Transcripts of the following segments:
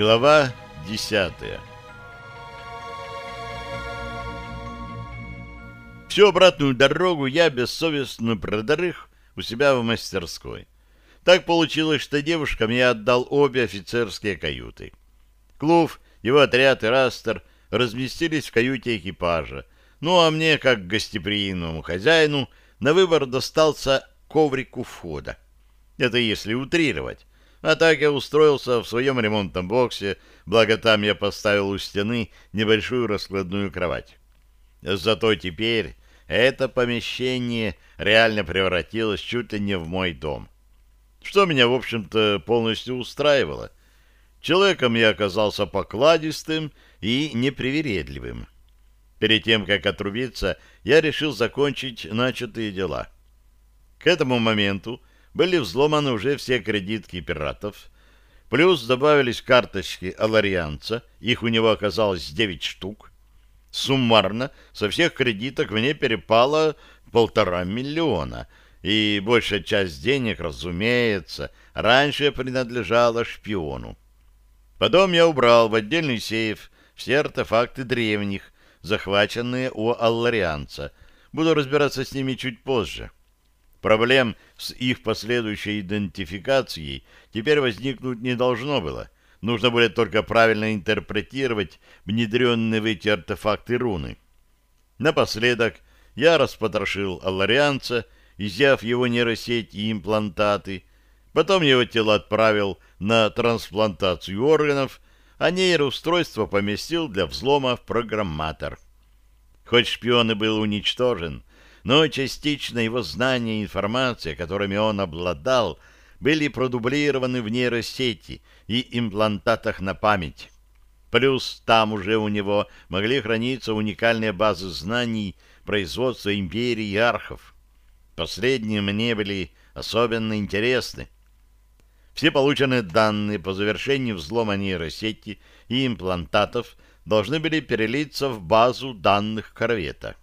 Глава десятая Всю обратную дорогу я бессовестно продрых у себя в мастерской. Так получилось, что девушкам я отдал обе офицерские каюты. Клув, его отряд и Растер разместились в каюте экипажа, ну а мне, как гостеприимному хозяину, на выбор достался коврик у входа. Это если утрировать. А так я устроился в своем ремонтном боксе, благо там я поставил у стены небольшую раскладную кровать. Зато теперь это помещение реально превратилось чуть ли не в мой дом. Что меня, в общем-то, полностью устраивало. Человеком я оказался покладистым и непривередливым. Перед тем, как отрубиться, я решил закончить начатые дела. К этому моменту были взломаны уже все кредитки пиратов, плюс добавились карточки Аларианца, их у него оказалось 9 штук. Суммарно со всех кредиток мне перепало полтора миллиона, и большая часть денег, разумеется, раньше принадлежала шпиону. Потом я убрал в отдельный сейф все артефакты древних, захваченные у алларианца. Буду разбираться с ними чуть позже. Проблем с их последующей идентификацией теперь возникнуть не должно было. Нужно будет только правильно интерпретировать внедренные в эти артефакты руны. Напоследок я распотрошил алларианца, изъяв его нейросеть и имплантаты. Потом его тело отправил на трансплантацию органов, а нейроустройство поместил для взлома в программатор. Хоть шпион и был уничтожен, но частично его знания и информация, которыми он обладал, были продублированы в нейросети и имплантатах на память. Плюс там уже у него могли храниться уникальные базы знаний производства империи и архов. Последние мне были особенно интересны. Все полученные данные по завершении взлома нейросети и имплантатов должны были перелиться в базу данных корвета.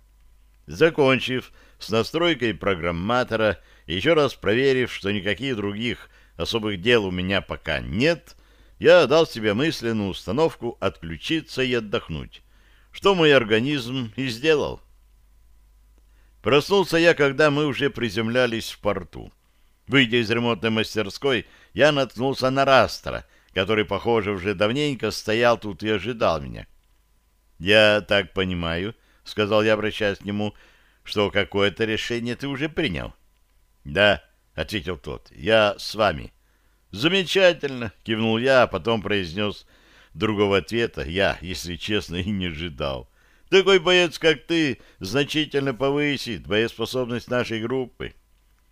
Закончив с настройкой программатора, еще раз проверив, что никаких других особых дел у меня пока нет, я дал себе мысленную установку отключиться и отдохнуть, что мой организм и сделал. Проснулся я, когда мы уже приземлялись в порту. Выйдя из ремонтной мастерской, я наткнулся на Растера, который, похоже, уже давненько стоял тут и ожидал меня. «Я так понимаю», — сказал я, обращаясь к нему, — «что какое-то решение ты уже принял». «Да», — ответил тот, — «я с вами». «Замечательно», — кивнул я, а потом произнес другого ответа. Я, если честно, и не ожидал. «Такой боец, как ты, значительно повысит боеспособность нашей группы».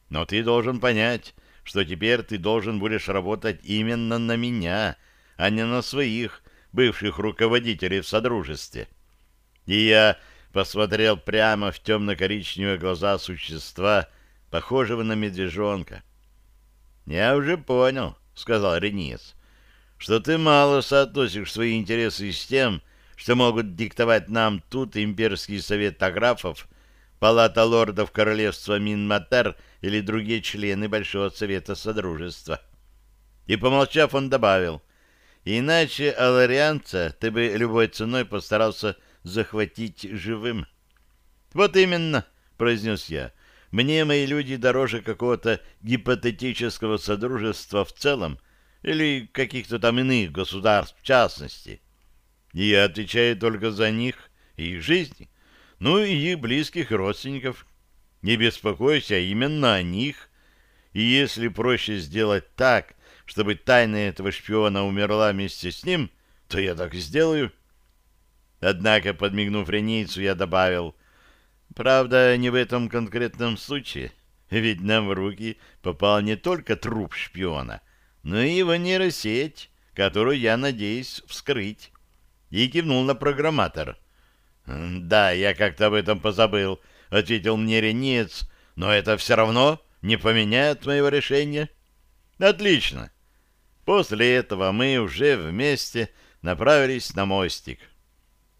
Но ты должен понять, что теперь ты должен будешь работать именно на меня, а не на своих бывших руководителей в Содружестве. И я посмотрел прямо в темно-коричневые глаза существа, похожего на медвежонка. — Я уже понял, — сказал Рениец, — что ты мало соотносишь свои интересы с тем, что могут диктовать нам тут имперский совет аграфов Палата лордов королевства Минматер или другие члены Большого Совета Содружества. И, помолчав, он добавил, «Иначе аларианца ты бы любой ценой постарался захватить живым». «Вот именно», — произнес я, — «мне мои люди дороже какого-то гипотетического содружества в целом или каких-то там иных государств в частности. И я отвечаю только за них и их жизни» ну и их близких родственников. Не беспокойся именно о них. И если проще сделать так, чтобы тайна этого шпиона умерла вместе с ним, то я так и сделаю. Однако, подмигнув ренейцу, я добавил, правда, не в этом конкретном случае, ведь нам в руки попал не только труп шпиона, но и его нейросеть, которую я надеюсь вскрыть. И кивнул на программатор — «Да, я как-то об этом позабыл», — ответил мне Ренец, «но это все равно не поменяет моего решения». «Отлично». После этого мы уже вместе направились на мостик.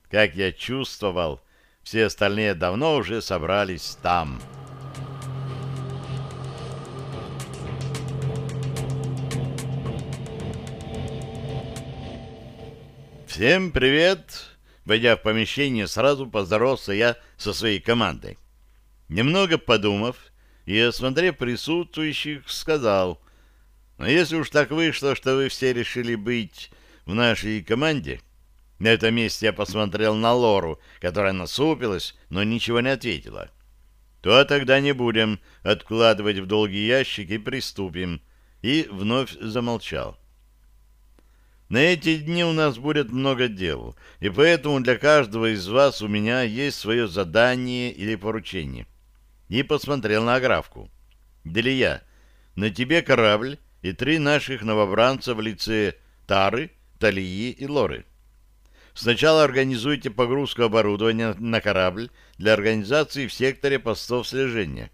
Как я чувствовал, все остальные давно уже собрались там. «Всем привет!» Войдя в помещение, сразу поздоровался я со своей командой. Немного подумав и осмотрев присутствующих, сказал, «Но если уж так вышло, что вы все решили быть в нашей команде...» На этом месте я посмотрел на Лору, которая насупилась, но ничего не ответила. «То тогда не будем откладывать в долгий ящик и приступим», и вновь замолчал. На эти дни у нас будет много дел, и поэтому для каждого из вас у меня есть свое задание или поручение. И посмотрел на графку. Делия, на тебе корабль и три наших новобранца в лице Тары, Талии и Лоры. Сначала организуйте погрузку оборудования на корабль для организации в секторе постов слежения.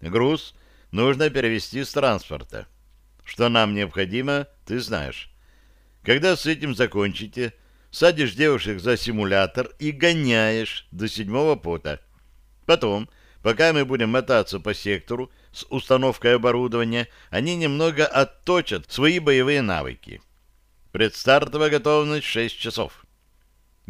Груз нужно перевести с транспорта. Что нам необходимо, ты знаешь. Когда с этим закончите, садишь девушек за симулятор и гоняешь до седьмого пота. Потом, пока мы будем мотаться по сектору с установкой оборудования, они немного отточат свои боевые навыки. Предстартовая готовность 6 часов.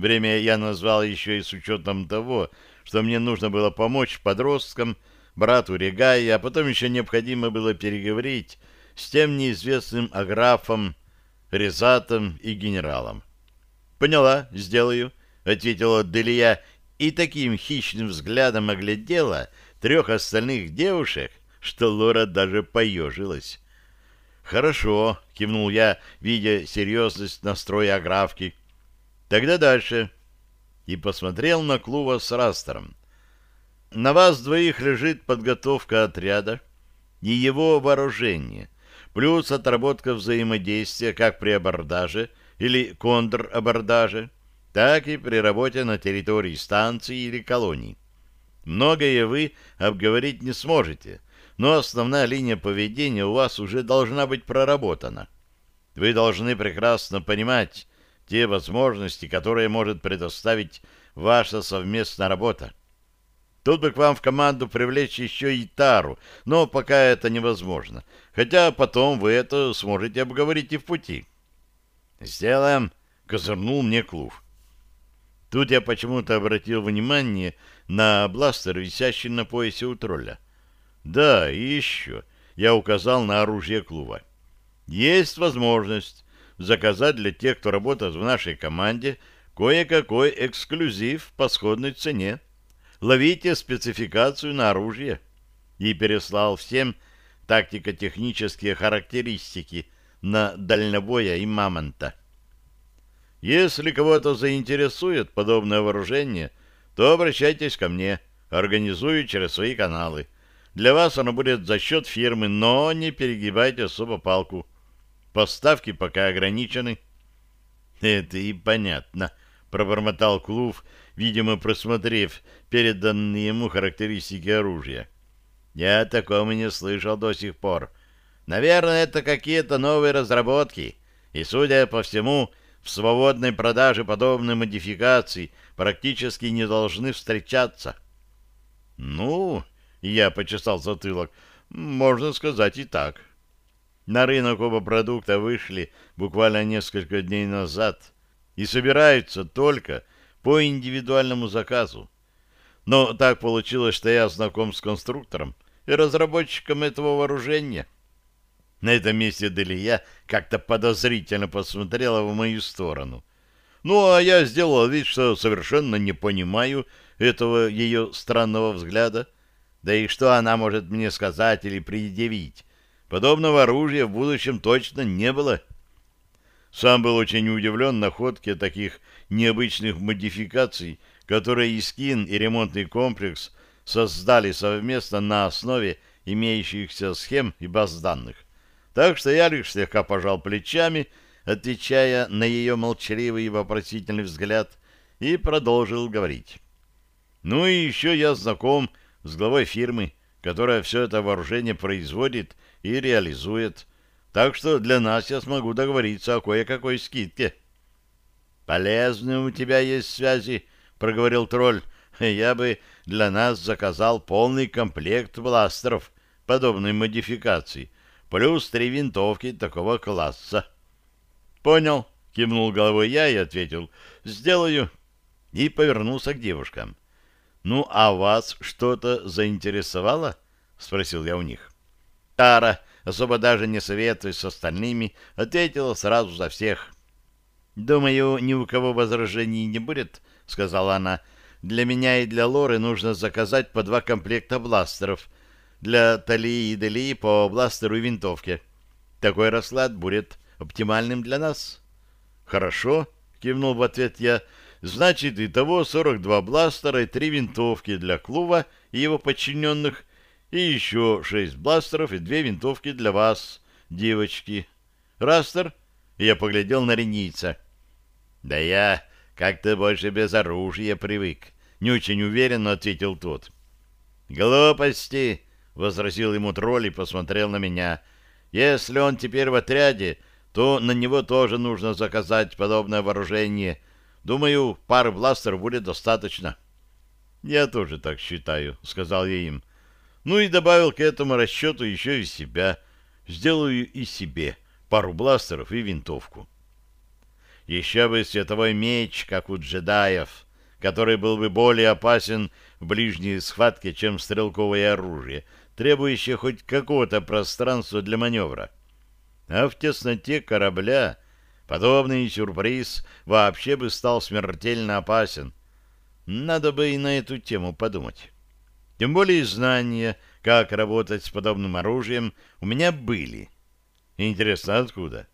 Время я назвал еще и с учетом того, что мне нужно было помочь подросткам, брату Регае, а потом еще необходимо было переговорить с тем неизвестным аграфом, резатом и генералом. «Поняла, сделаю», — ответила Делия и таким хищным взглядом оглядела трех остальных девушек, что Лора даже поежилась. «Хорошо», — кивнул я, видя серьезность настроя Аграфки. «Тогда дальше». И посмотрел на Клува с Растером. «На вас двоих лежит подготовка отряда и его вооружение» плюс отработка взаимодействия как при абордаже или контрабордаже, так и при работе на территории станции или колонии. Многое вы обговорить не сможете, но основная линия поведения у вас уже должна быть проработана. Вы должны прекрасно понимать те возможности, которые может предоставить ваша совместная работа. Тут бы к вам в команду привлечь еще и Тару, но пока это невозможно. Хотя потом вы это сможете обговорить и в пути. «Сделаем», — козырнул мне Клув. Тут я почему-то обратил внимание на бластер, висящий на поясе у тролля. Да, и еще я указал на оружие Клува. Есть возможность заказать для тех, кто работает в нашей команде, кое-какой эксклюзив по сходной цене ловите спецификацию на оружие. И переслал всем тактико-технические характеристики на дальнобоя и мамонта. Если кого-то заинтересует подобное вооружение, то обращайтесь ко мне, организую через свои каналы. Для вас оно будет за счет фирмы, но не перегибайте особо палку. Поставки пока ограничены. Это и понятно, пробормотал Клув, видимо, просмотрев переданные ему характеристики оружия. Я такого не слышал до сих пор. Наверное, это какие-то новые разработки, и, судя по всему, в свободной продаже подобные модификации практически не должны встречаться. Ну, я почесал затылок, можно сказать и так. На рынок оба продукта вышли буквально несколько дней назад и собираются только по индивидуальному заказу. Но так получилось, что я знаком с конструктором и разработчиком этого вооружения. На этом месте Делия как-то подозрительно посмотрела в мою сторону. Ну, а я сделал вид, что совершенно не понимаю этого ее странного взгляда. Да и что она может мне сказать или предъявить? Подобного оружия в будущем точно не было. Сам был очень удивлен находке таких необычных модификаций, которые Искин и ремонтный комплекс создали совместно на основе имеющихся схем и баз данных. Так что я лишь слегка пожал плечами, отвечая на ее молчаливый и вопросительный взгляд, и продолжил говорить. Ну и еще я знаком с главой фирмы, которая все это вооружение производит и реализует, так что для нас я смогу договориться о кое-какой скидке. «Полезные у тебя есть связи», — проговорил тролль. «Я бы для нас заказал полный комплект бластеров подобной модификации, плюс три винтовки такого класса». «Понял», — кивнул головой я и ответил «Сделаю». И повернулся к девушкам. «Ну, а вас что-то заинтересовало?» — спросил я у них. Тара, особо даже не советуясь с остальными, ответила сразу за всех. «Думаю, ни у кого возражений не будет», — сказала она. «Для меня и для Лоры нужно заказать по два комплекта бластеров. Для Талии и Делии по бластеру и винтовке. Такой расклад будет оптимальным для нас». «Хорошо», — кивнул в ответ я. «Значит, и того 42 бластера и три винтовки для Клува и его подчиненных, и еще шесть бластеров и две винтовки для вас, девочки. Растер?» Я поглядел на ренийца. «Да я как-то больше без оружия привык», — не очень уверенно ответил тот. «Глупости», — возразил ему тролль и посмотрел на меня. «Если он теперь в отряде, то на него тоже нужно заказать подобное вооружение. Думаю, пары бластеров будет достаточно». «Я тоже так считаю», — сказал я им. Ну и добавил к этому расчету еще и себя. Сделаю и себе пару бластеров и винтовку. Еще бы световой меч, как у джедаев, который был бы более опасен в ближней схватке, чем стрелковое оружие, требующее хоть какого-то пространства для маневра. А в тесноте корабля подобный сюрприз вообще бы стал смертельно опасен. Надо бы и на эту тему подумать. Тем более знания, как работать с подобным оружием, у меня были. Интересно, откуда?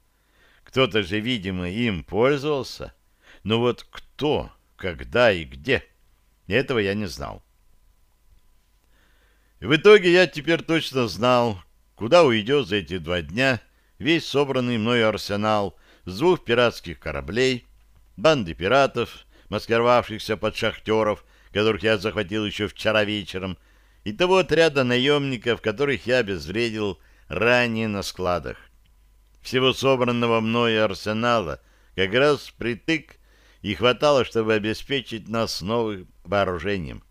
Кто-то же, видимо, им пользовался. Но вот кто, когда и где, этого я не знал. В итоге я теперь точно знал, куда уйдет за эти два дня весь собранный мною арсенал с двух пиратских кораблей, банды пиратов, маскировавшихся под шахтеров, которых я захватил еще вчера вечером, и того отряда наемников, которых я обезвредил ранее на складах. Всего собранного мною арсенала как раз притык и хватало, чтобы обеспечить нас новым вооружением.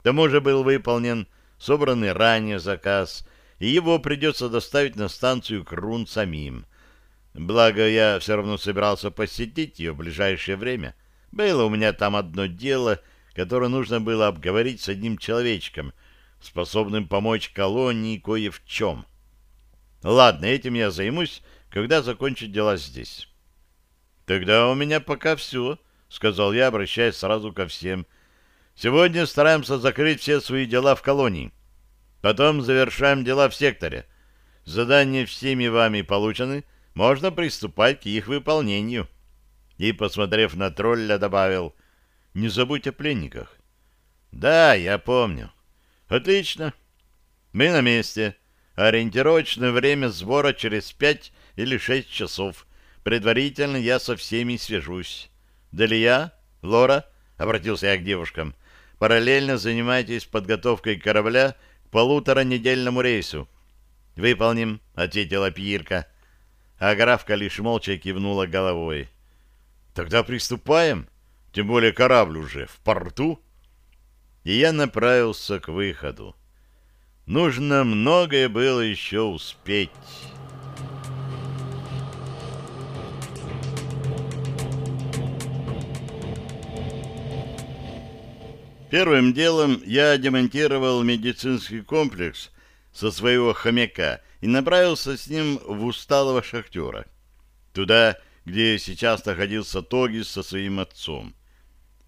К тому же был выполнен собранный ранее заказ, и его придется доставить на станцию Крун самим. Благо, я все равно собирался посетить ее в ближайшее время. Было у меня там одно дело — которое нужно было обговорить с одним человечком, способным помочь колонии кое в чем. Ладно, этим я займусь, когда закончу дела здесь. Тогда у меня пока все, — сказал я, обращаясь сразу ко всем. Сегодня стараемся закрыть все свои дела в колонии. Потом завершаем дела в секторе. Задания всеми вами получены, можно приступать к их выполнению. И, посмотрев на тролля, добавил — не забудь о пленниках. Да, я помню. Отлично. Мы на месте. Ориентировочное время сбора через пять или шесть часов. Предварительно я со всеми свяжусь. Далия, Лора, обратился я к девушкам, параллельно занимайтесь подготовкой корабля к полуторанедельному рейсу. Выполним, ответила Пьерка. А графка лишь молча кивнула головой. Тогда приступаем, тем более корабль уже в порту. И я направился к выходу. Нужно многое было еще успеть. Первым делом я демонтировал медицинский комплекс со своего хомяка и направился с ним в усталого шахтера. Туда, где сейчас находился Тогис со своим отцом.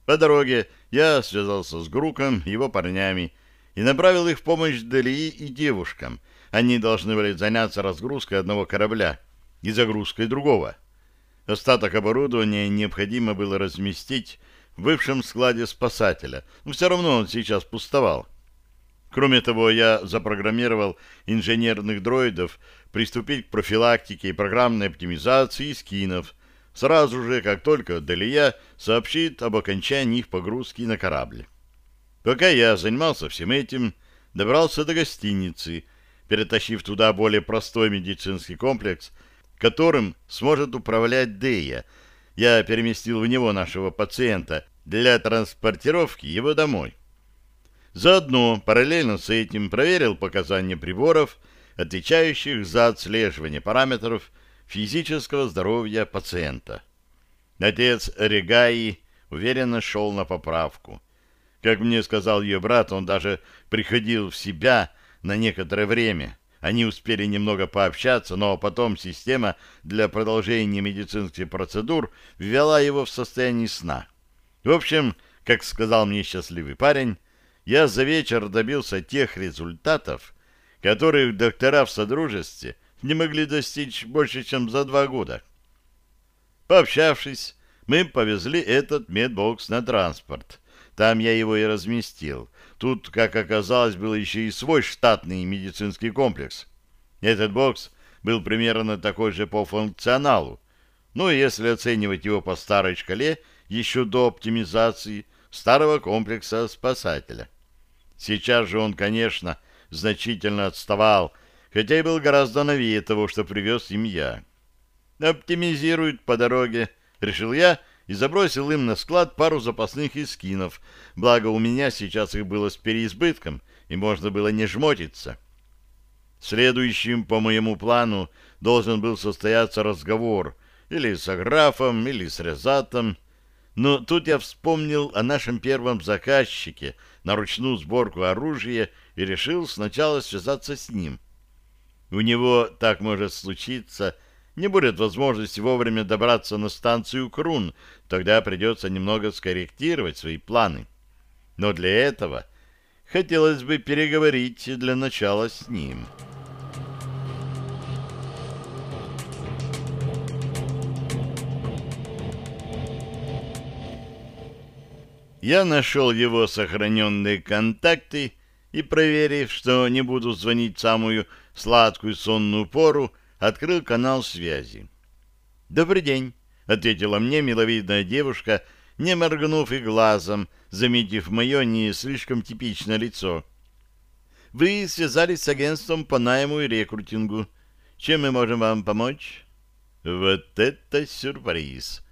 По дороге я связался с Груком, его парнями, и направил их в помощь Делии и девушкам. Они должны были заняться разгрузкой одного корабля и загрузкой другого. Остаток оборудования необходимо было разместить в бывшем складе спасателя, но все равно он сейчас пустовал. Кроме того, я запрограммировал инженерных дроидов приступить к профилактике и программной оптимизации скинов, сразу же, как только Делия сообщит об окончании их погрузки на корабль. Пока я занимался всем этим, добрался до гостиницы, перетащив туда более простой медицинский комплекс, которым сможет управлять Дея. Я переместил в него нашего пациента для транспортировки его домой. Заодно, параллельно с этим, проверил показания приборов, отвечающих за отслеживание параметров физического здоровья пациента. Отец Регаи уверенно шел на поправку. Как мне сказал ее брат, он даже приходил в себя на некоторое время. Они успели немного пообщаться, но потом система для продолжения медицинских процедур ввела его в состояние сна. В общем, как сказал мне счастливый парень, я за вечер добился тех результатов, которых доктора в Содружестве не могли достичь больше, чем за два года. Пообщавшись, мы повезли этот медбокс на транспорт. Там я его и разместил. Тут, как оказалось, был еще и свой штатный медицинский комплекс. Этот бокс был примерно такой же по функционалу. Ну, если оценивать его по старой шкале, еще до оптимизации старого комплекса спасателя. Сейчас же он, конечно, значительно отставал, хотя и был гораздо новее того, что привез им я. Оптимизируют по дороге, решил я и забросил им на склад пару запасных искинов, благо у меня сейчас их было с переизбытком, и можно было не жмотиться. Следующим по моему плану должен был состояться разговор или с Аграфом, или с Резатом, но тут я вспомнил о нашем первом заказчике на ручную сборку оружия и решил сначала связаться с ним. У него так может случиться, не будет возможности вовремя добраться на станцию Крун, тогда придется немного скорректировать свои планы. Но для этого хотелось бы переговорить для начала с ним». Я нашел его сохраненные контакты и, проверив, что не буду звонить самую сладкую сонную пору, открыл канал связи. «Добрый день», — ответила мне миловидная девушка, не моргнув и глазом, заметив мое не слишком типичное лицо. «Вы связались с агентством по найму и рекрутингу. Чем мы можем вам помочь?» «Вот это сюрприз!»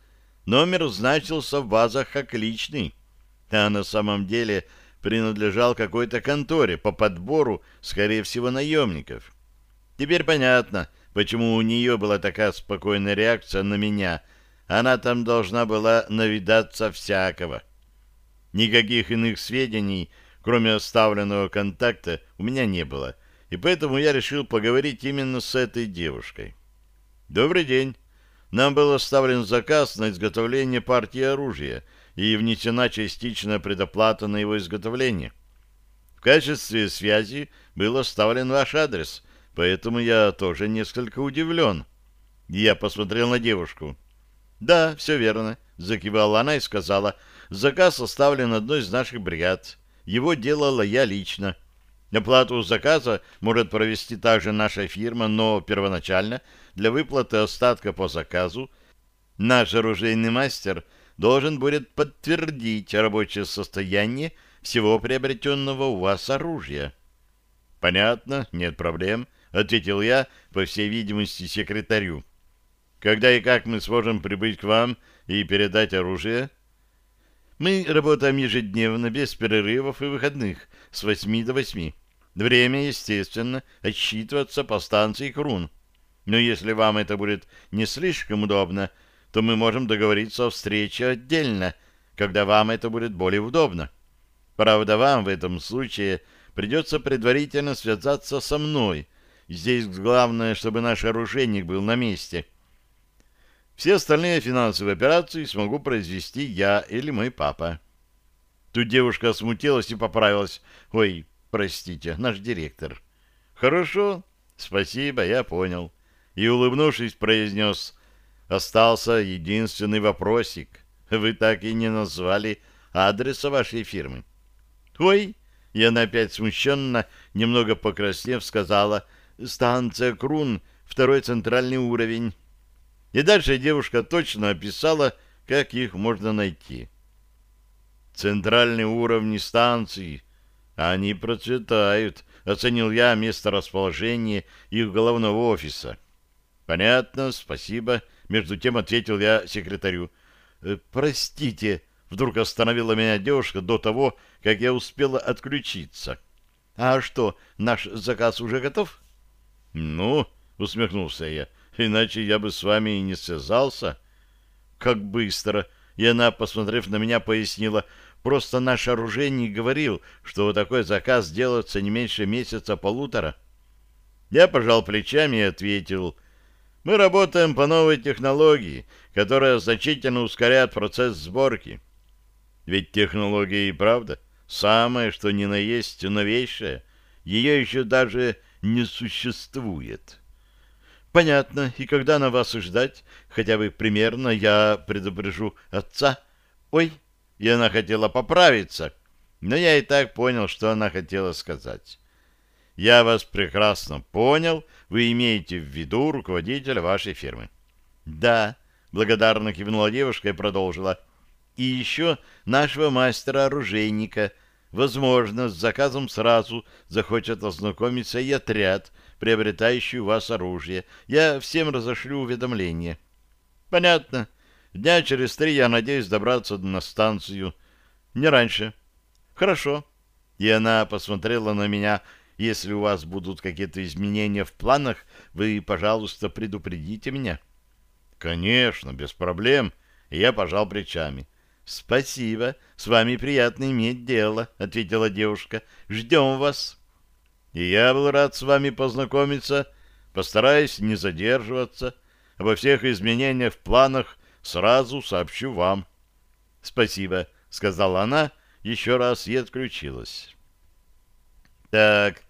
Номер значился в базах как личный а на самом деле принадлежал какой-то конторе по подбору, скорее всего, наемников. Теперь понятно, почему у нее была такая спокойная реакция на меня. Она там должна была навидаться всякого. Никаких иных сведений, кроме оставленного контакта, у меня не было, и поэтому я решил поговорить именно с этой девушкой. «Добрый день. Нам был оставлен заказ на изготовление партии оружия — и внесена частичная предоплата на его изготовление. В качестве связи был оставлен ваш адрес, поэтому я тоже несколько удивлен. Я посмотрел на девушку. «Да, все верно», — закивала она и сказала. «Заказ оставлен одной из наших бригад. Его делала я лично. Оплату заказа может провести также наша фирма, но первоначально для выплаты остатка по заказу наш оружейный мастер — должен будет подтвердить рабочее состояние всего приобретенного у вас оружия. — Понятно, нет проблем, — ответил я, по всей видимости, секретарю. — Когда и как мы сможем прибыть к вам и передать оружие? — Мы работаем ежедневно, без перерывов и выходных, с восьми до восьми. Время, естественно, отсчитываться по станции Крун. Но если вам это будет не слишком удобно, — то мы можем договориться о встрече отдельно, когда вам это будет более удобно. Правда, вам в этом случае придется предварительно связаться со мной. Здесь главное, чтобы наш оружейник был на месте. Все остальные финансовые операции смогу произвести я или мой папа. Тут девушка смутилась и поправилась. «Ой, простите, наш директор». «Хорошо, спасибо, я понял». И, улыбнувшись, произнес Остался единственный вопросик. Вы так и не назвали адреса вашей фирмы. Ой, и она опять смущенно, немного покраснев, сказала, станция Крун, второй центральный уровень. И дальше девушка точно описала, как их можно найти. Центральные уровни станции, они процветают, оценил я место расположения их головного офиса. Понятно, спасибо. Между тем ответил я секретарю. «Э, «Простите», — вдруг остановила меня девушка до того, как я успела отключиться. «А что, наш заказ уже готов?» «Ну», — усмехнулся я, — «иначе я бы с вами и не связался». как быстро!» И она, посмотрев на меня, пояснила, «Просто наш оружейник говорил, что такой заказ делается не меньше месяца-полутора». Я пожал плечами и ответил, «Мы работаем по новой технологии, которая значительно ускоряет процесс сборки». Ведь технология и правда самое, что ни на есть новейшая. Ее еще даже не существует. Понятно, и когда на вас ждать, хотя бы примерно, я предупрежу отца. Ой, и она хотела поправиться, но я и так понял, что она хотела сказать. Я вас прекрасно понял, вы имеете в виду руководителя вашей фирмы. Да, благодарно кивнула девушка и продолжила. И еще нашего мастера-оружейника. Возможно, с заказом сразу захочет ознакомиться и отряд, приобретающий у вас оружие. Я всем разошлю уведомление. Понятно. Дня через три я надеюсь добраться на станцию. Не раньше. Хорошо. И она посмотрела на меня. Если у вас будут какие-то изменения в планах, вы, пожалуйста, предупредите меня. Конечно, без проблем. Я пожал плечами. «Спасибо. С вами приятно иметь дело», — ответила девушка. «Ждем вас». «И я был рад с вами познакомиться. Постараюсь не задерживаться. Обо всех изменениях в планах сразу сообщу вам». «Спасибо», — сказала она еще раз и отключилась. «Так,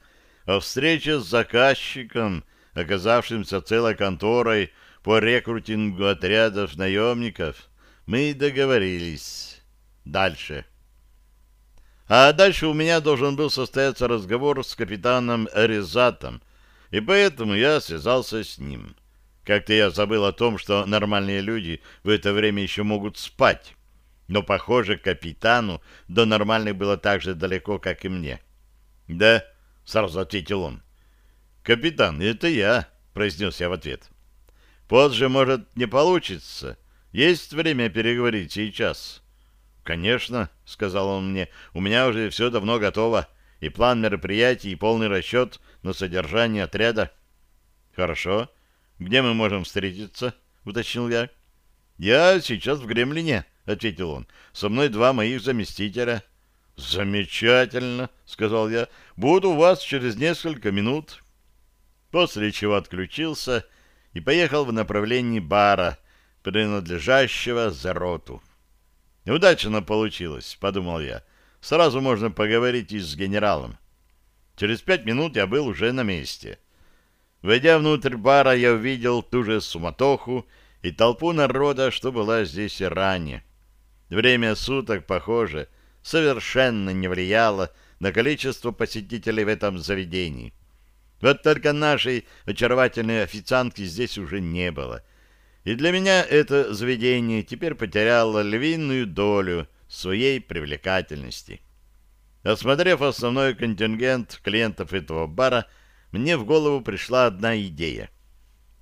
о встрече с заказчиком, оказавшимся целой конторой по рекрутингу отрядов наемников». Мы договорились. Дальше. А дальше у меня должен был состояться разговор с капитаном Резатом, и поэтому я связался с ним. Как-то я забыл о том, что нормальные люди в это время еще могут спать. Но, похоже, капитану до нормальных было так же далеко, как и мне. «Да», — сразу ответил он. «Капитан, это я», — произнес я в ответ. «Позже, может, не получится». Есть время переговорить сейчас? Конечно, сказал он мне, у меня уже все давно готово, и план мероприятий, и полный расчет на содержание отряда. Хорошо. Где мы можем встретиться? уточнил я. Я сейчас в Гремлине, ответил он. Со мной два моих заместителя. Замечательно, сказал я. Буду у вас через несколько минут. После чего отключился и поехал в направлении бара, принадлежащего Зароту. Удачно получилось, подумал я. Сразу можно поговорить и с генералом. Через пять минут я был уже на месте. Войдя внутрь бара, я увидел ту же суматоху и толпу народа, что была здесь и ранее. Время суток, похоже, совершенно не влияло на количество посетителей в этом заведении. Вот только нашей очаровательной официантки здесь уже не было — и для меня это заведение теперь потеряло львиную долю своей привлекательности. Осмотрев основной контингент клиентов этого бара, мне в голову пришла одна идея.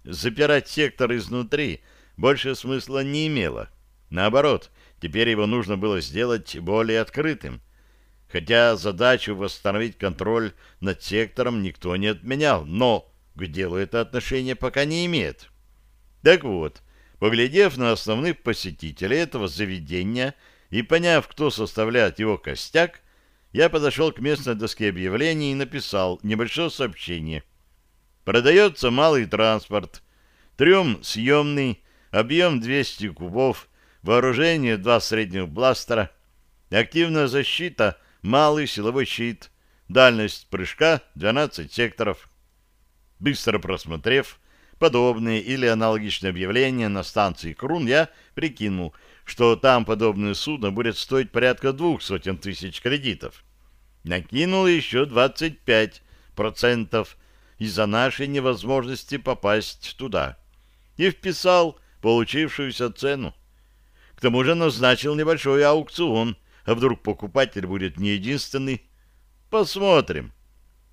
Запирать сектор изнутри больше смысла не имело. Наоборот, теперь его нужно было сделать более открытым. Хотя задачу восстановить контроль над сектором никто не отменял, но к делу это отношение пока не имеет. Так вот, поглядев на основных посетителей этого заведения и поняв, кто составляет его костяк, я подошел к местной доске объявлений и написал небольшое сообщение. Продается малый транспорт, трем съемный, объем 200 кубов, вооружение два средних бластера, активная защита, малый силовой щит, дальность прыжка 12 секторов. Быстро просмотрев, подобные или аналогичные объявления на станции Крун, я прикинул, что там подобное судно будет стоить порядка двух сотен тысяч кредитов. Накинул еще 25% из-за нашей невозможности попасть туда. И вписал получившуюся цену. Тому же назначил небольшой аукцион, а вдруг покупатель будет не единственный. Посмотрим.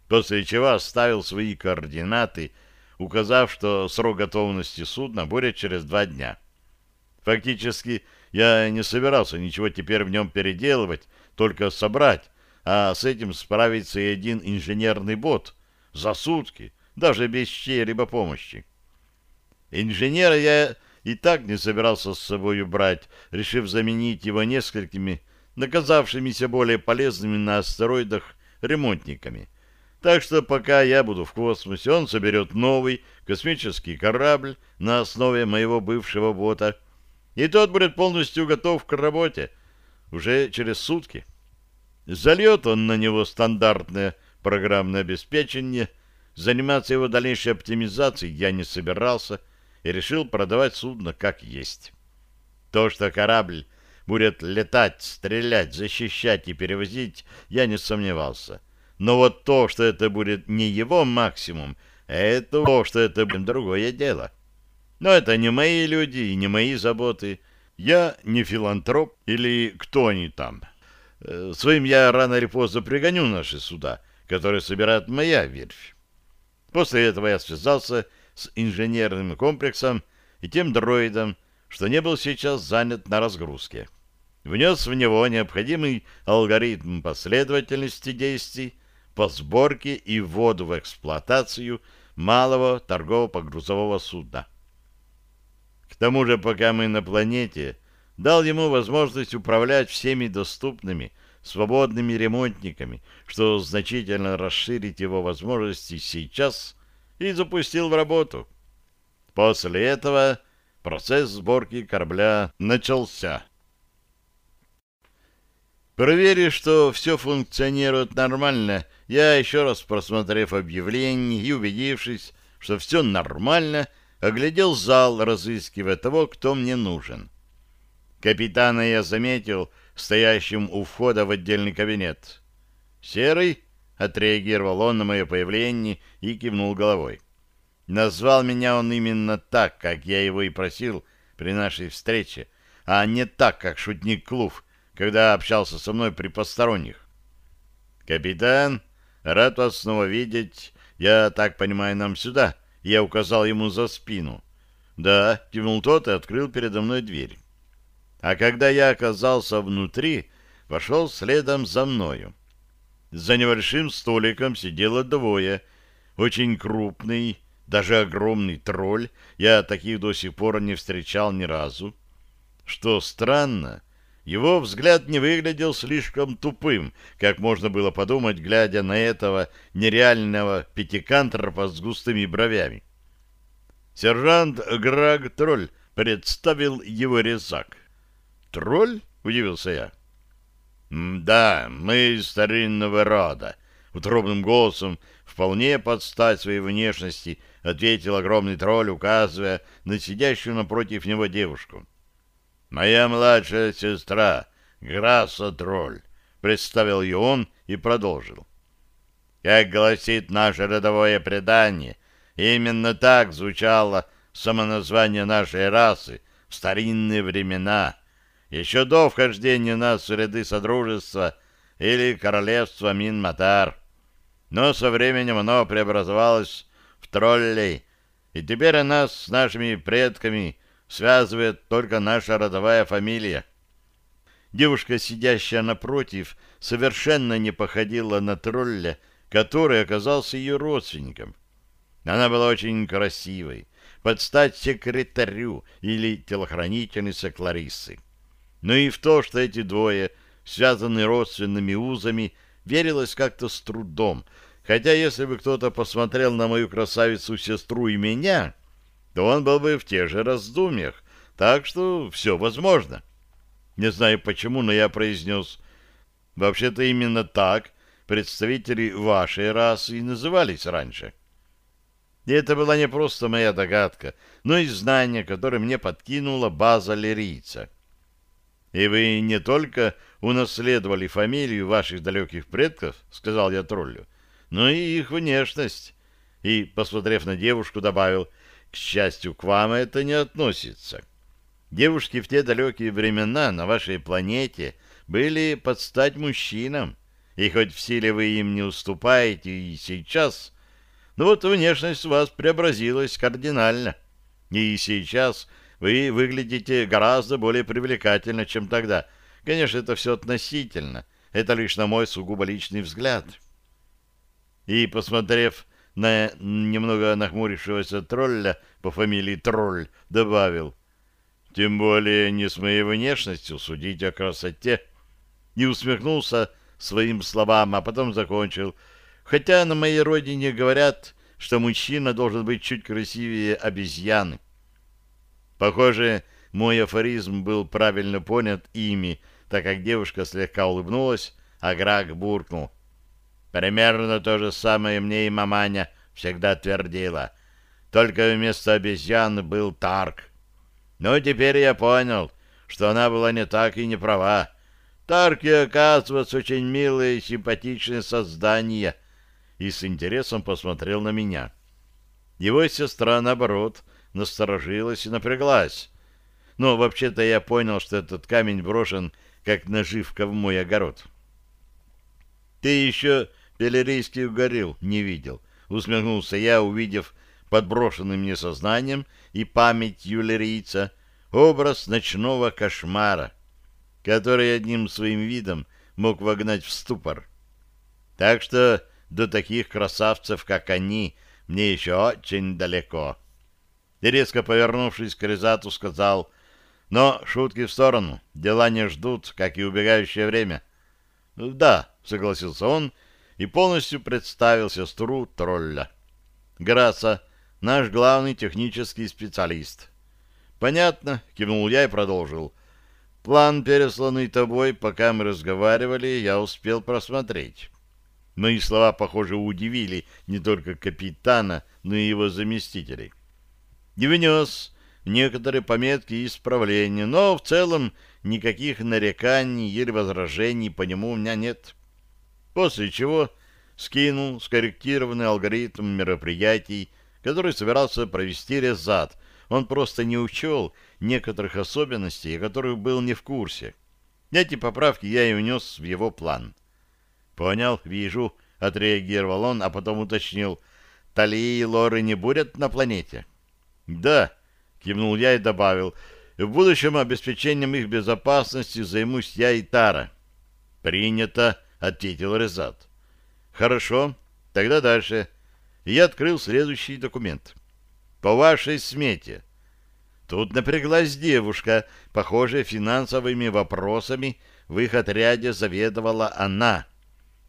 После чего оставил свои координаты указав, что срок готовности судна будет через два дня. Фактически, я не собирался ничего теперь в нем переделывать, только собрать, а с этим справится и один инженерный бот за сутки, даже без чьей-либо помощи. Инженера я и так не собирался с собой брать, решив заменить его несколькими, наказавшимися более полезными на астероидах ремонтниками. Так что пока я буду в космосе, он соберет новый космический корабль на основе моего бывшего бота, и тот будет полностью готов к работе уже через сутки. Зальет он на него стандартное программное обеспечение, заниматься его дальнейшей оптимизацией я не собирался и решил продавать судно как есть. То, что корабль будет летать, стрелять, защищать и перевозить, я не сомневался. Но вот то, что это будет не его максимум, это то, что это будет другое дело. Но это не мои люди и не мои заботы. Я не филантроп или кто они там. Э, своим я рано или поздно пригоню наши суда, которые собирает моя верфь. После этого я связался с инженерным комплексом и тем дроидом, что не был сейчас занят на разгрузке. Внес в него необходимый алгоритм последовательности действий по сборке и вводу в эксплуатацию малого торгово-погрузового судна. К тому же, пока мы на планете, дал ему возможность управлять всеми доступными свободными ремонтниками, что значительно расширит его возможности сейчас, и запустил в работу. После этого процесс сборки корабля начался. Проверив, что все функционирует нормально, я, еще раз просмотрев объявление и убедившись, что все нормально, оглядел зал, разыскивая того, кто мне нужен. Капитана я заметил стоящим у входа в отдельный кабинет. «Серый?» — отреагировал он на мое появление и кивнул головой. Назвал меня он именно так, как я его и просил при нашей встрече, а не так, как шутник Клув, когда общался со мной при посторонних. «Капитан, рад вас снова видеть. Я так понимаю, нам сюда». Я указал ему за спину. «Да», — кивнул тот и открыл передо мной дверь. А когда я оказался внутри, вошел следом за мною. За небольшим столиком сидело двое. Очень крупный, даже огромный тролль. Я таких до сих пор не встречал ни разу. Что странно, его взгляд не выглядел слишком тупым, как можно было подумать, глядя на этого нереального пятикантропа с густыми бровями. Сержант Граг Тролль представил его резак. «Тролль?» — удивился я. «Да, мы из старинного рода», — утробным голосом, вполне под стать своей внешности, ответил огромный тролль, указывая на сидящую напротив него девушку. «Моя младшая сестра, Грасса Тролль», — представил ее он и продолжил. «Как гласит наше родовое предание, именно так звучало самоназвание нашей расы в старинные времена» еще до вхождения нас в ряды Содружества или Королевства Мин-Матар. Но со временем оно преобразовалось в троллей, и теперь нас с нашими предками связывает только наша родовая фамилия. Девушка, сидящая напротив, совершенно не походила на тролля, который оказался ее родственником. Она была очень красивой, под стать секретарю или телохранительнице Клариссы но и в то, что эти двое связаны родственными узами, верилось как-то с трудом. Хотя если бы кто-то посмотрел на мою красавицу-сестру и меня, то он был бы в тех же раздумьях. Так что все возможно. Не знаю почему, но я произнес, вообще-то именно так представители вашей расы и назывались раньше. И это была не просто моя догадка, но и знание, которое мне подкинула база лирийца. «И вы не только унаследовали фамилию ваших далеких предков, — сказал я троллю, — но и их внешность». И, посмотрев на девушку, добавил, «К счастью, к вам это не относится. Девушки в те далекие времена на вашей планете были под стать мужчинам, и хоть в силе вы им не уступаете и сейчас, но вот внешность у вас преобразилась кардинально. И сейчас вы выглядите гораздо более привлекательно, чем тогда. Конечно, это все относительно. Это лишь на мой сугубо личный взгляд. И, посмотрев на немного нахмурившегося тролля по фамилии Тролль, добавил, Тем более не с моей внешностью судить о красоте. Не усмехнулся своим словам, а потом закончил. Хотя на моей родине говорят, что мужчина должен быть чуть красивее обезьяны. Похоже, мой афоризм был правильно понят ими, так как девушка слегка улыбнулась, а Грак буркнул. Примерно то же самое мне и маманя всегда твердила. Только вместо обезьян был Тарк. Но теперь я понял, что она была не так и не права. Тарки, оказывается, очень милые и симпатичные создания. И с интересом посмотрел на меня. Его сестра, наоборот, насторожилась и напряглась. Но вообще-то я понял, что этот камень брошен, как наживка в мой огород. — Ты еще Пелерийский угорел, не видел. Усмехнулся я, увидев подброшенным мне сознанием и память юлерийца образ ночного кошмара, который одним своим видом мог вогнать в ступор. Так что до таких красавцев, как они, мне еще очень далеко. И резко повернувшись к Резату, сказал, «Но шутки в сторону, дела не ждут, как и убегающее время». «Да», — согласился он, и полностью представил сестру тролля. Граса, наш главный технический специалист. Понятно, кивнул я и продолжил. План, пересланный тобой, пока мы разговаривали, я успел просмотреть. Мои слова, похоже, удивили не только капитана, но и его заместителей. И внес некоторые пометки и исправления, но в целом никаких нареканий или возражений по нему у меня нет. После чего скинул скорректированный алгоритм мероприятий, который собирался провести Резат. Он просто не учел некоторых особенностей, о которых был не в курсе. Эти поправки я и внес в его план. «Понял, вижу», — отреагировал он, а потом уточнил. «Талии и Лоры не будет на планете?» «Да», — кивнул я и добавил. «В будущем обеспечением их безопасности займусь я и Тара». «Принято», — ответил Резат. Хорошо, тогда дальше. Я открыл следующий документ. По вашей смете. Тут напряглась девушка, похожая финансовыми вопросами, в их отряде заведовала она.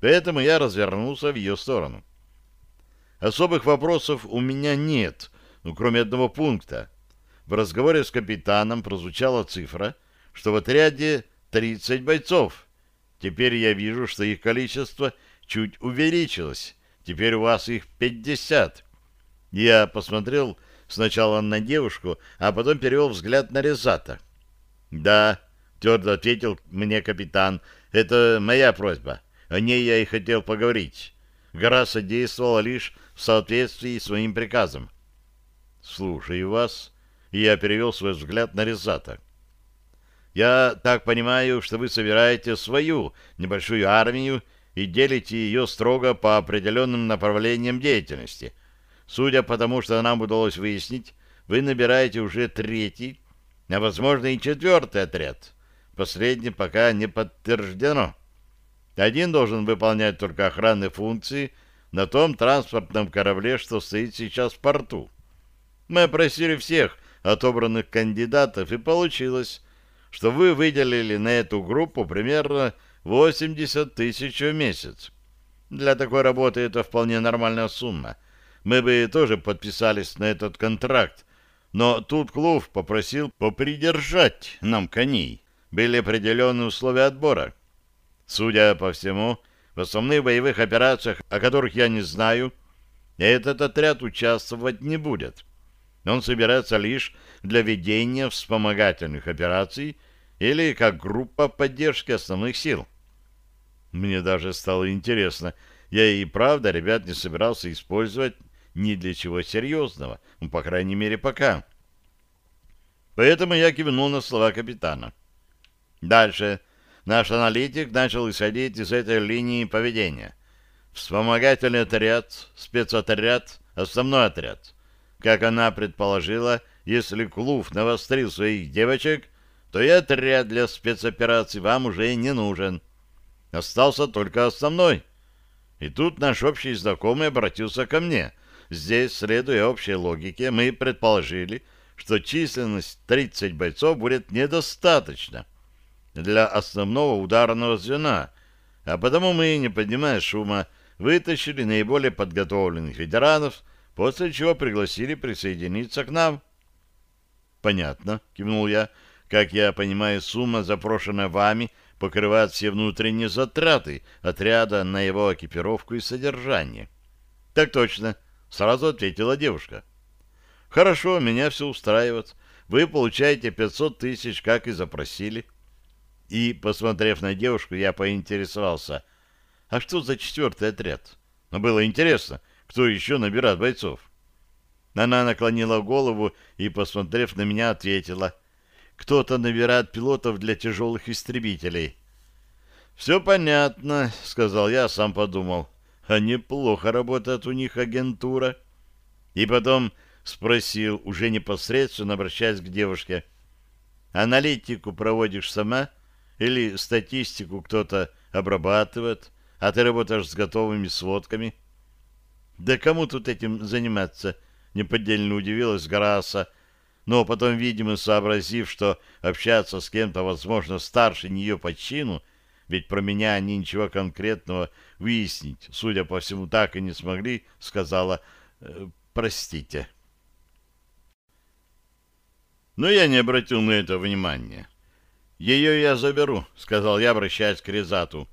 Поэтому я развернулся в ее сторону. Особых вопросов у меня нет, ну, кроме одного пункта. В разговоре с капитаном прозвучала цифра, что в отряде 30 бойцов. Теперь я вижу, что их количество — чуть увеличилось. Теперь у вас их пятьдесят. Я посмотрел сначала на девушку, а потом перевел взгляд на Резата. «Да», — твердо ответил мне капитан, — «это моя просьба. О ней я и хотел поговорить. Граса действовала лишь в соответствии с своим приказом». «Слушаю вас», — и я перевел свой взгляд на Резата. «Я так понимаю, что вы собираете свою небольшую армию и делите ее строго по определенным направлениям деятельности. Судя по тому, что нам удалось выяснить, вы набираете уже третий, а, возможно, и четвертый отряд. Последний пока не подтверждено. Один должен выполнять только охранные функции на том транспортном корабле, что стоит сейчас в порту. Мы опросили всех отобранных кандидатов, и получилось, что вы выделили на эту группу примерно 80 тысяч в месяц. Для такой работы это вполне нормальная сумма. Мы бы тоже подписались на этот контракт, но тут Клув попросил попридержать нам коней. Были определенные условия отбора. Судя по всему, в основных боевых операциях, о которых я не знаю, этот отряд участвовать не будет. Он собирается лишь для ведения вспомогательных операций или как группа поддержки основных сил. Мне даже стало интересно. Я и правда ребят не собирался использовать ни для чего серьезного, ну, по крайней мере, пока. Поэтому я кивнул на слова капитана. Дальше наш аналитик начал исходить из этой линии поведения. Вспомогательный отряд, спецотряд, основной отряд. Как она предположила, если Клув навострил своих девочек, то и отряд для спецопераций вам уже не нужен. Остался только основной. И тут наш общий знакомый обратился ко мне. Здесь, следуя общей логике, мы предположили, что численность 30 бойцов будет недостаточно для основного ударного звена, а потому мы, не поднимая шума, вытащили наиболее подготовленных ветеранов, после чего пригласили присоединиться к нам. «Понятно», — кивнул я. «Как я понимаю, сумма, запрошенная вами, покрывает все внутренние затраты отряда на его экипировку и содержание». «Так точно», — сразу ответила девушка. «Хорошо, меня все устраивает. Вы получаете 500 тысяч, как и запросили». И, посмотрев на девушку, я поинтересовался, а что за четвертый отряд? Но было интересно, кто еще набирает бойцов. Она наклонила голову и, посмотрев на меня, ответила, кто-то набирает пилотов для тяжелых истребителей. «Все понятно», — сказал я, сам подумал. «А неплохо работает у них агентура». И потом спросил, уже непосредственно обращаясь к девушке, «Аналитику проводишь сама?» Или статистику кто-то обрабатывает, а ты работаешь с готовыми сводками? Да кому тут этим заниматься? Неподдельно удивилась Гараса, но потом, видимо, сообразив, что общаться с кем-то, возможно, старше нее по чину, ведь про меня они ничего конкретного выяснить, судя по всему, так и не смогли, сказала «Э, «простите». Но я не обратил на это внимания. «Ее я заберу», — сказал я, обращаясь к Резату.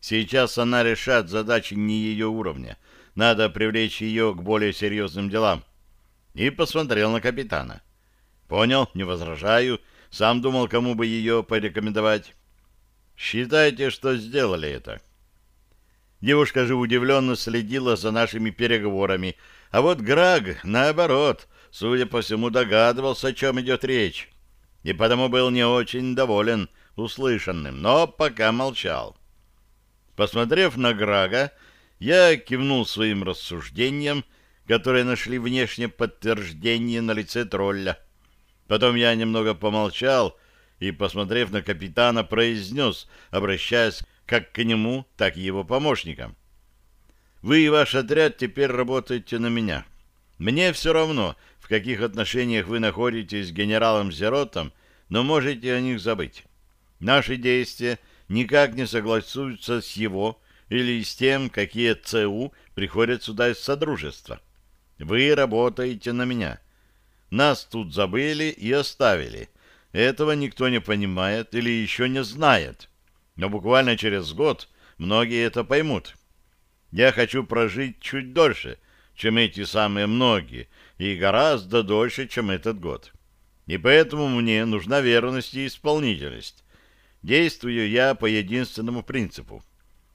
«Сейчас она решает задачи не ее уровня. Надо привлечь ее к более серьезным делам». И посмотрел на капитана. «Понял, не возражаю. Сам думал, кому бы ее порекомендовать». «Считайте, что сделали это». Девушка же удивленно следила за нашими переговорами, а вот Граг, наоборот, судя по всему, догадывался, о чем идет речь и потому был не очень доволен услышанным, но пока молчал. Посмотрев на Грага, я кивнул своим рассуждением, которые нашли внешнее подтверждение на лице тролля. Потом я немного помолчал и, посмотрев на капитана, произнес, обращаясь как к нему, так и его помощникам. «Вы и ваш отряд теперь работаете на меня. Мне все равно, в каких отношениях вы находитесь с генералом Зеротом, но можете о них забыть. Наши действия никак не согласуются с его или с тем, какие ЦУ приходят сюда из Содружества. Вы работаете на меня. Нас тут забыли и оставили. Этого никто не понимает или еще не знает. Но буквально через год многие это поймут. Я хочу прожить чуть дольше, чем эти самые многие, и гораздо дольше, чем этот год. И поэтому мне нужна верность и исполнительность. Действую я по единственному принципу.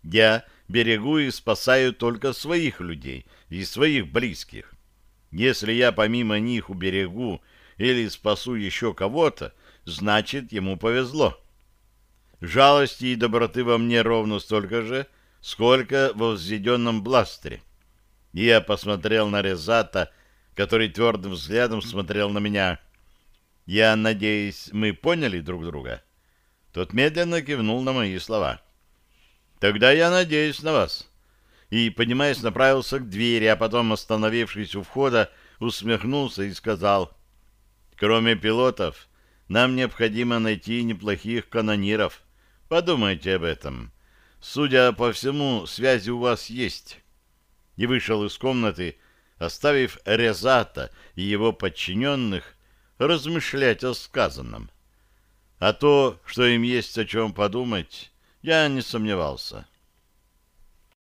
Я берегу и спасаю только своих людей и своих близких. Если я помимо них уберегу или спасу еще кого-то, значит, ему повезло. Жалости и доброты во мне ровно столько же, сколько во взведенном бластере. Я посмотрел на Резата, который твердым взглядом смотрел на меня. «Я надеюсь, мы поняли друг друга?» Тот медленно кивнул на мои слова. «Тогда я надеюсь на вас». И, поднимаясь, направился к двери, а потом, остановившись у входа, усмехнулся и сказал, «Кроме пилотов, нам необходимо найти неплохих канониров. Подумайте об этом. Судя по всему, связи у вас есть». И вышел из комнаты, оставив Резата и его подчиненных размышлять о сказанном. А то, что им есть о чем подумать, я не сомневался.